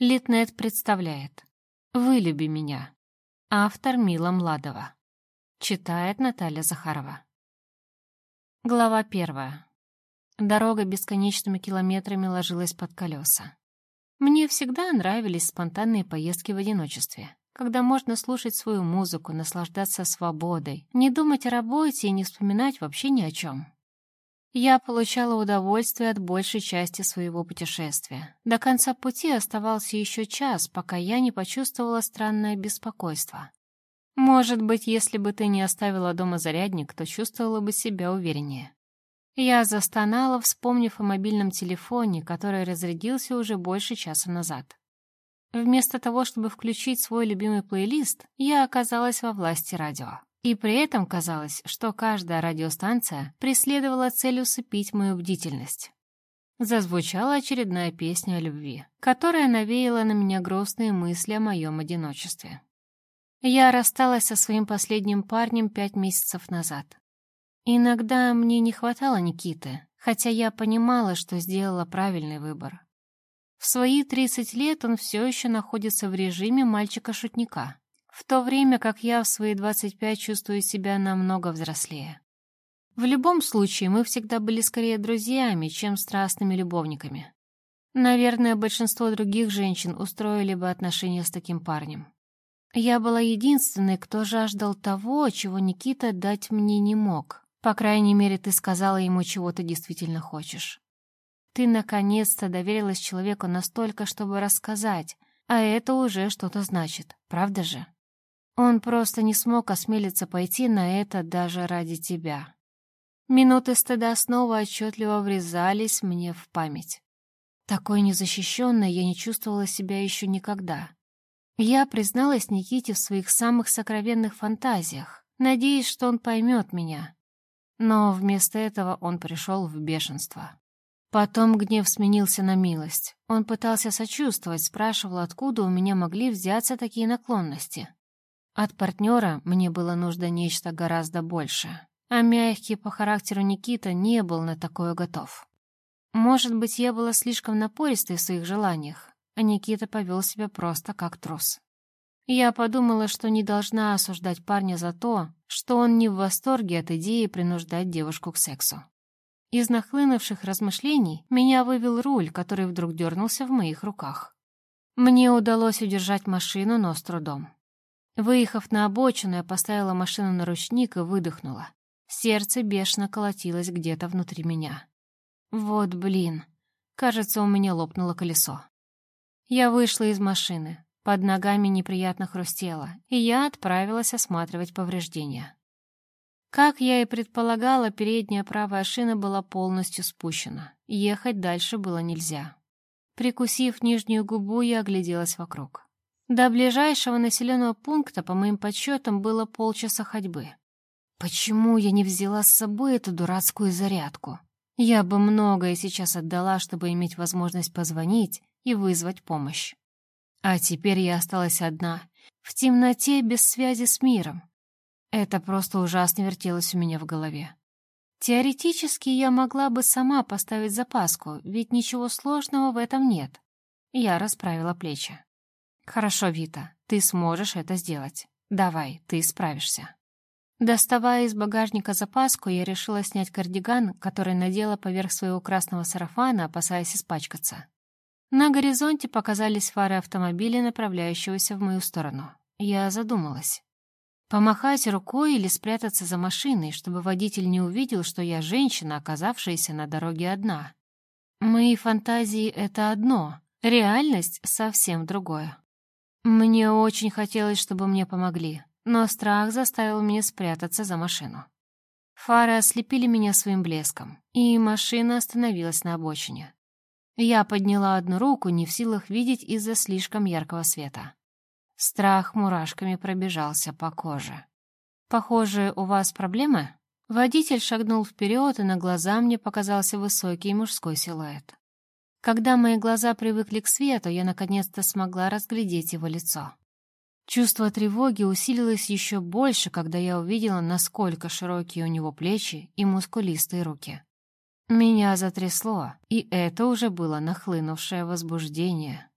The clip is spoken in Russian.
Литнет представляет «Вылюби меня». Автор Мила Младова. Читает Наталья Захарова. Глава первая. Дорога бесконечными километрами ложилась под колеса. Мне всегда нравились спонтанные поездки в одиночестве, когда можно слушать свою музыку, наслаждаться свободой, не думать о работе и не вспоминать вообще ни о чем. Я получала удовольствие от большей части своего путешествия. До конца пути оставался еще час, пока я не почувствовала странное беспокойство. Может быть, если бы ты не оставила дома зарядник, то чувствовала бы себя увереннее. Я застонала, вспомнив о мобильном телефоне, который разрядился уже больше часа назад. Вместо того, чтобы включить свой любимый плейлист, я оказалась во власти радио. И при этом казалось, что каждая радиостанция преследовала цель усыпить мою бдительность. Зазвучала очередная песня о любви, которая навеяла на меня грустные мысли о моем одиночестве. Я рассталась со своим последним парнем пять месяцев назад. Иногда мне не хватало Никиты, хотя я понимала, что сделала правильный выбор. В свои 30 лет он все еще находится в режиме мальчика-шутника, в то время как я в свои 25 чувствую себя намного взрослее. В любом случае, мы всегда были скорее друзьями, чем страстными любовниками. Наверное, большинство других женщин устроили бы отношения с таким парнем. Я была единственной, кто жаждал того, чего Никита дать мне не мог. По крайней мере, ты сказала ему, чего ты действительно хочешь. Ты наконец-то доверилась человеку настолько, чтобы рассказать, а это уже что-то значит, правда же? Он просто не смог осмелиться пойти на это даже ради тебя. Минуты стыда снова отчетливо врезались мне в память. Такой незащищенной я не чувствовала себя еще никогда. Я призналась Никите в своих самых сокровенных фантазиях, надеясь, что он поймет меня. Но вместо этого он пришел в бешенство. Потом гнев сменился на милость. Он пытался сочувствовать, спрашивал, откуда у меня могли взяться такие наклонности. От партнера мне было нужно нечто гораздо большее, а мягкий по характеру Никита не был на такое готов. Может быть, я была слишком напористой в своих желаниях, а Никита повел себя просто как трус. Я подумала, что не должна осуждать парня за то, что он не в восторге от идеи принуждать девушку к сексу. Из нахлынувших размышлений меня вывел руль, который вдруг дернулся в моих руках. Мне удалось удержать машину, но с трудом. Выехав на обочину, я поставила машину на ручник и выдохнула. Сердце бешено колотилось где-то внутри меня. Вот блин. Кажется, у меня лопнуло колесо. Я вышла из машины. Под ногами неприятно хрустело, и я отправилась осматривать повреждения. Как я и предполагала, передняя правая шина была полностью спущена. Ехать дальше было нельзя. Прикусив нижнюю губу, я огляделась вокруг. До ближайшего населенного пункта, по моим подсчетам, было полчаса ходьбы. Почему я не взяла с собой эту дурацкую зарядку? Я бы многое сейчас отдала, чтобы иметь возможность позвонить и вызвать помощь. А теперь я осталась одна, в темноте, без связи с миром. Это просто ужасно вертелось у меня в голове. Теоретически я могла бы сама поставить запаску, ведь ничего сложного в этом нет. Я расправила плечи. «Хорошо, Вита, ты сможешь это сделать. Давай, ты справишься». Доставая из багажника запаску, я решила снять кардиган, который надела поверх своего красного сарафана, опасаясь испачкаться. На горизонте показались фары автомобиля, направляющегося в мою сторону. Я задумалась. Помахать рукой или спрятаться за машиной, чтобы водитель не увидел, что я женщина, оказавшаяся на дороге одна. Мои фантазии — это одно, реальность — совсем другое. Мне очень хотелось, чтобы мне помогли, но страх заставил меня спрятаться за машину. Фары ослепили меня своим блеском, и машина остановилась на обочине. Я подняла одну руку, не в силах видеть из-за слишком яркого света. Страх мурашками пробежался по коже. «Похоже, у вас проблемы?» Водитель шагнул вперед, и на глаза мне показался высокий мужской силуэт. Когда мои глаза привыкли к свету, я наконец-то смогла разглядеть его лицо. Чувство тревоги усилилось еще больше, когда я увидела, насколько широкие у него плечи и мускулистые руки. Меня затрясло, и это уже было нахлынувшее возбуждение.